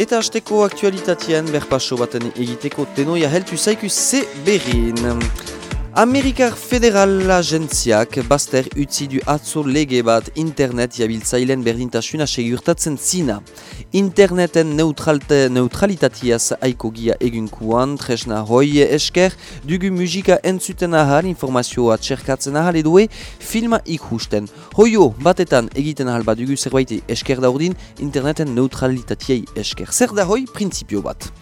Eta hasteko aktualitatean berpaso baten egiteko tenoia heltu zaiku ze berrin. Amerikar Federal Agentziak baster utzi du atzo lege bat internet jabiltzailen berdintasuna segurtatzen zina. Interneten neutralte, neutralitatiaz aiko gia egunkuan, tresna hoi esker, dugu musika entzuten ahal, informazioa txerkatzen ahal edue, filma ikusten. Hoio, batetan egiten ahal bat dugu zerbaiti esker daudin, interneten neutralitatiei esker. Zer da hoi, prinsipio bat.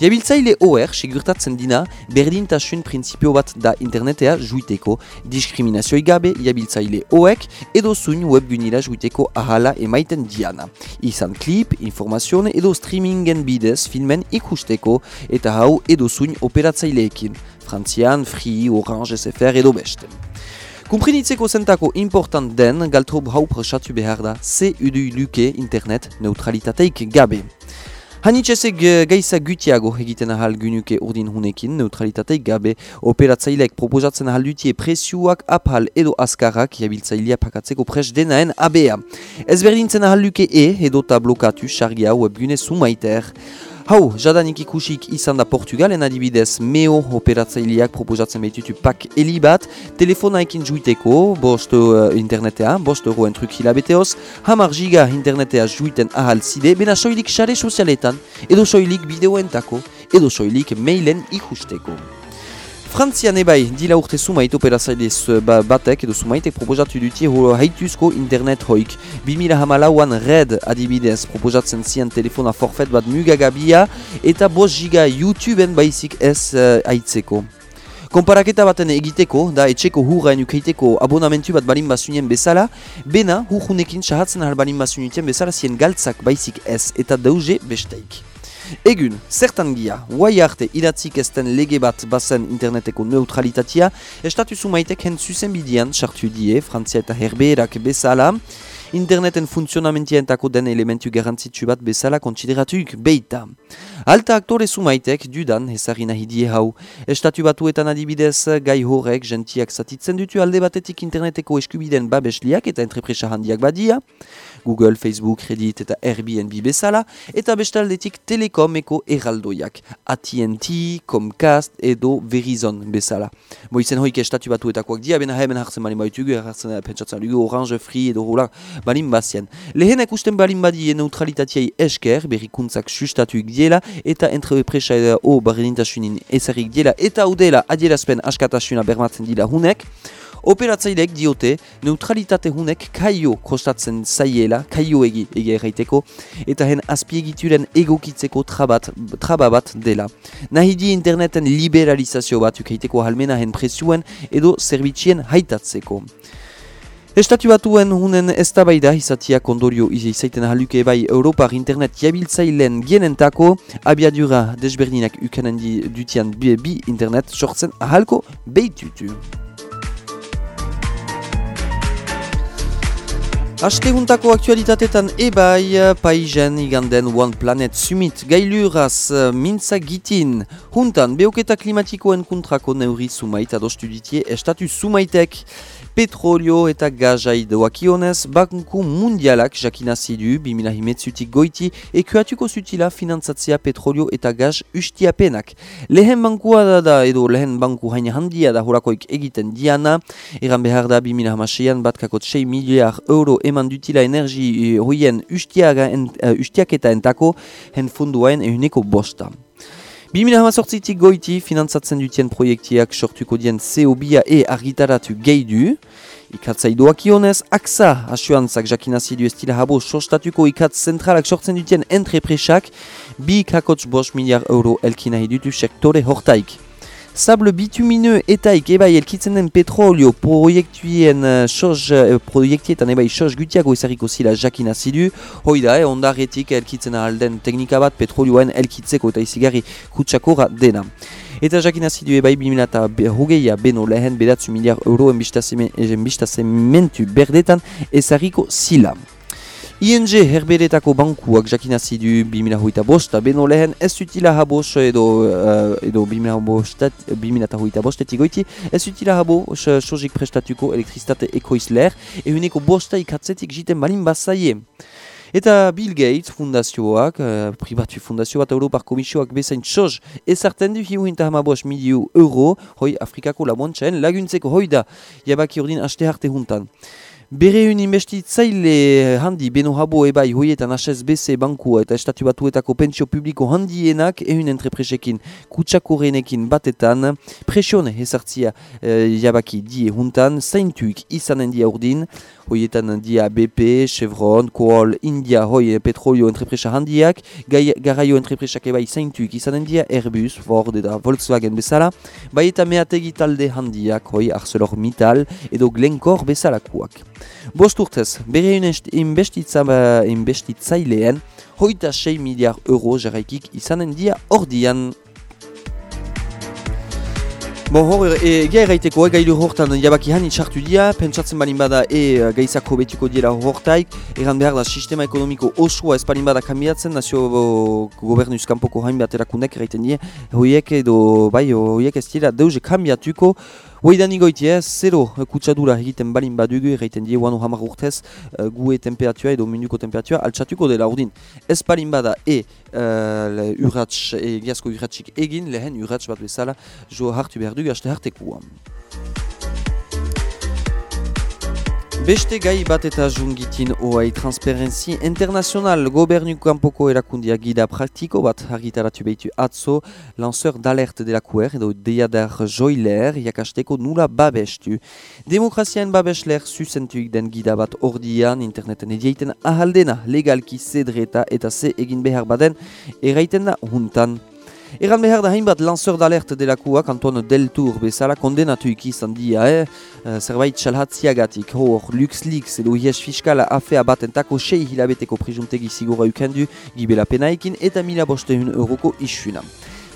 Jabiltzaile OR segurtatzen dina berdintasun prinsipio bat da internetea juiteko diskriminazioi gabe jabiltzaile OEK edo zuin webgunila juiteko ahala emaiten diana. Izan klip, informazione edo streamingen bidez filmen ikusteko eta hau edo zuin operatzaileekin. Frantzian, Free, Orange, SFR edo beste. Kumprinitzeko zentako important den galtrob hau presatu behar da ze udu luke internet neutralitateik gabe. Hanitxezek gaiza gutiago egiten ahal gynuke urdin hunekin, neutralitateik gabe operatzaileek proposatzen ahal dutie presioak apal edo askarrak jabiltzailea pakatzeko pres denaen abea. Ez berdintzen ahal luke e edo ta blokatu sargia webgune sumaiter. Hau, jadanik ikusik izan da Portugalen adibidez. Meo operatzaileak proposatzen behitutu pak heli bat, telefonaekin juiteko, bost uh, internetea, bost euroen truk hilabeteoz, hamar giga internetea juiten ahal zide, bena soilik xare sozialetan, edo soilik bideoentako, edo soilik mailen ikusteko. Frantzian ebai, dila urte sumait operazailez ba, batek edo sumaitek proposatu dutie ho haituzko internet hoik. 2000 hamalauan red adibidez proposatzen zian telefona forfet bat mugagabia eta bos giga YouTubeen baizik ez uh, aitzeko. Konparaketa baten egiteko, da etxeko hurraen ukeiteko abonamentu bat balin basunien bezala, bena hurrunekin sahatzen ahal balin basunien bezala zien galtzak baizik ez eta dauze besteik. Egun, zertan gia, guai arte idatzik ezten lege bat bazen interneteko neutralitatea, estatu sumaitek hen zuzen bidian sartu die, Frantzia eta Herbeerak bezala, interneten funtzionamentientako den elementu garantzitsu bat bezala kontsideratuik beita. Alta aktore sumaitek dudan ezari nahi die hau. Estatu batuetan adibidez gai horrek gentiak zatitzen dutu alde batetik interneteko eskubiden babesliak eta entrepresa handiak badia, Google, Facebook, Reddit eta Airbnb bezala, eta bestaldetik telekomeko erraldoiak, AT&T, Comcast edo Verizon bezala. Moizen hoik estatu batuetakoak dia, bena hemen hartzen balin baitugu, hartzen pentsatzen dugu Orange, Free edo rola balin bazien. Lehen ekusten balin badie neutralitatiei esker, berrikuntzak sustatuik diela, eta entrepresa edo o barrenintasunin ezarik diela, eta udela adierazpen askatasuna bermatzen dila hunek, Operatzaileek diote neutralitate hunek kaio kostatzen zaiela, kaio egi erraiteko, eta hen azpiegituren egokitzeko trabat, traba bat dela. Nahi interneten liberalizazio bat ukeiteko halmena hen presuen edo zerbitzien haitatzeko. Estatu batuen hunen ez da bai da izatia kondorio izaiten haluke bai Europar internet jabiltzailen gienentako abiadura desberdinak ukanen dutian bi, internet sortzen ahalko behitutu. Asteguntako aktualitatetan ebai paizen iganden One Planet Summit gailuraz mintza gitin. Huntan, beoketa klimatikoen kontrako neuri sumait adostu ditie estatu sumaitek. Petrolio eta gazai doakionez, bakunku mundialak jakinazi du 2000 goiti ekuatuko zutila finantzatzea petrolio eta gaz ustiapenak. Lehen bankua da da edo lehen banku hain handia da horakoik egiten diana, eran behar da 2006an bat kakot 6 miliar euro eman dutila energi hoien ustiaketa entako hen funduaen ehuneko bosta. 2018tik goiti finantzatzen dutien proiektiak sortuko dien CO2 e argitaratu gehi du. Ikatzai doakionez, aksa asuantzak jakinazi du estila habo sostatuko ikatz zentralak sortzen dutien entrepresak bi kakotz bos miliar euro elkinahi dutu sektore hortaik. Sable bitumineux etaik ebai elkitzen den petrolio proiektuien uh, soz, uh, proiektietan ebai soz gutiago ezariko zila jakin azidu. Hoi da, eh, ondaretik elkitzen alden teknika bat petrolioen elkitzeko eta izigarri kutsakora dena. Eta jakin azidu ebai 2008a beno lehen bedatzu miliar euro enbistazementu berdetan ezariko zila. ING herberetako bankuak jakinazi du 2008 bosta, beno lehen ez utila habos edo, uh, edo 2008 bostetik goiti, ez utila habo sojik prestatuko elektriztate ekoizler, ehuneko bosta ikatzetik jiten balin bazaie. Eta Bill Gates fundazioak, uh, privatu fundazio bat Europar Komisioak bezain txoz ezarten du hiu hinta hamaboas miliu euro, hoi Afrikako labontxaen laguntzeko hoi da, jabaki ordin aste harte juntan. Bere un investitzaile handi beno habo ebai hoietan HSBC bankua eta estatu batuetako pentsio publiko handienak ehun entrepresekin kutsakorenekin batetan presione ezartzia e, jabaki die juntan zaintuik izanen dia urdin hoietan dia BP, Chevron, Kohl, India hoi petrolio entrepresa handiak gai, garaio entrepresak ebai zaintuik izanen dia Airbus, Ford eta Volkswagen bezala bai eta meategi talde handiak hoi ArcelorMittal edo Glencore bezalakoak. Bost urtez, bere investitzaileen, hoita 6 miliar euro jarraikik izanen dia ordian. Bo hor, e, gai erraiteko, e, gailu hortan jabaki hani txartu dia, pentsatzen balin bada e gaizako betiko diela hortaik, eran behar da sistema ekonomiko osoa ez balin bada kambiatzen, nazio gobernuz kanpoko hain bat erakunek erraiten die, hoiek edo, bai, hoiek ez dira deuze kambiatuko, Hoidan igoitia, zero kutsadura egiten balin badugu, egiten die guano hamar urtez, uh, gue temperatua edo minuko temperatua, altsatuko dela urdin. Ez balin bada e uh, urratx, e urratxik egin, lehen urratx bat bezala, jo hartu behar dugu, haste hartekuan. Beste gai bat eta jungitin oai transparenzi internazional gobernu kanpoko erakundia gida praktiko bat argitaratu behitu atzo lanceur d'alerte de la kuer edo deiadar joiler jakasteko nula babestu. Demokraziaen babesler zuzentuik den gida bat ordian interneten edieiten ahaldena legalki zedreta eta ze egin behar baden eraiten da juntan. Eran behar da hainbat lanceur d'alerte delakoak Antoine Deltour bezala kondenatu ikizan dia, eh? Uh, zerbait txalhatziagatik, hor, LuxLeaks edo hies fiskala afea batentako sei hilabeteko prijuntegi zigora ukendu, gibela penaikin eta mila bosteun euroko isuna.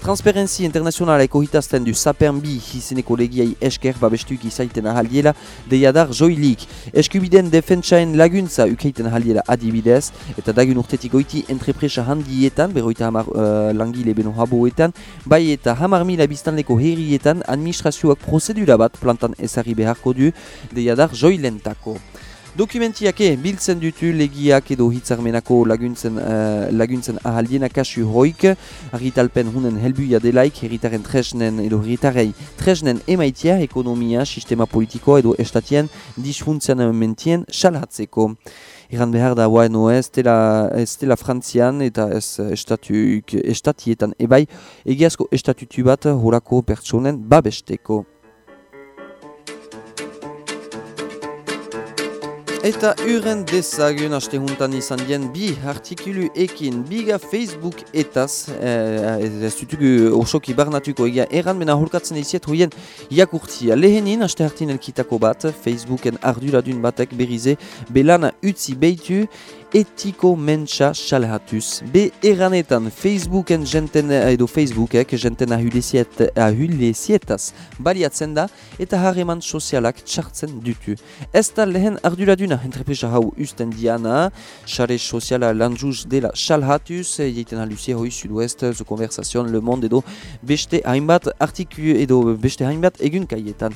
Transparency Internationaleko hitazten du Sapen bi izeneko legiai esker babestuik izaiten ahaldiela deiadar joilik. Eskubiden defentsaen laguntza ukeiten ahaldiela adibidez eta dagun urtetik goiti entrepresa handietan, berroita hamar uh, langile beno haboetan, bai eta hamar mila biztanleko herrietan administrazioak prozedura bat plantan ezari beharko du deiadar joilentako. Dokumentiake biltzen dutu legiak edo hitzarmenako laguntzen, uh, laguntzen ahaldiena kasu hoik, argitalpen hunen helbuia delaik, herritaren tresnen edo herritarei tresnen emaitia ekonomia, sistema politiko edo estatien disfuntzionamentien salhatzeko. Eran behar da guain ez dela frantzian eta ez estatuk, estatietan ebai, egiazko estatutu bat horako pertsonen babesteko. Eta uren dezagun haste juntan izan dien bi artikulu ekin biga Facebook etaz eh, ez dutugu osoki barnatuko egia eran mena holkatzen iziet hoien jakurtzia. Lehenin haste hartin elkitako bat Facebooken arduradun batek berize belana utzi beitu etiko mentsa xalhatuz. Be eranetan Facebooken jenten edo Facebookek jenten ahulesietaz baliatzen da eta harreman sozialak txartzen dutu. Ez da lehen arduraduna entrepresa hau usten diana, xare soziala lanjuz dela xalhatuz, jeiten alusia hoi sud-ouest, The Conversation, Le Monde edo beste hainbat artiku edo beste hainbat egun kaietan.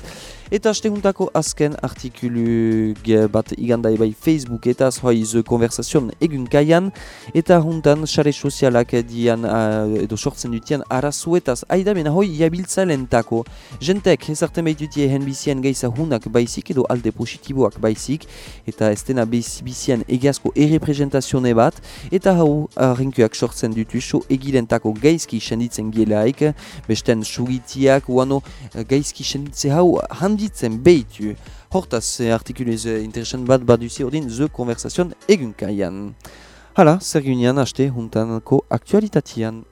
Eta asteguntako azken artikulu bat iganda ebai Facebook eta hoi The Conversation egun kaian eta juntan xare sozialak dian uh, edo sortzen dutian arazuetaz aida hoi jabiltza lentako. Jentek ezarten behitutie hen bizien geiza hunak baizik edo alde positiboak baizik eta ez dena bizien egiazko errepresentazione bat eta hau rinkuak sortzen dutu so egilentako gaizki senditzen gielaik besten sugitiak uano gaizki senditze hau handi handitzen behitu. Hortaz, artikulez interesant bat baduzi ordin ze konversazioan egunkaian. Hala, zer gunean haste juntanako aktualitatian.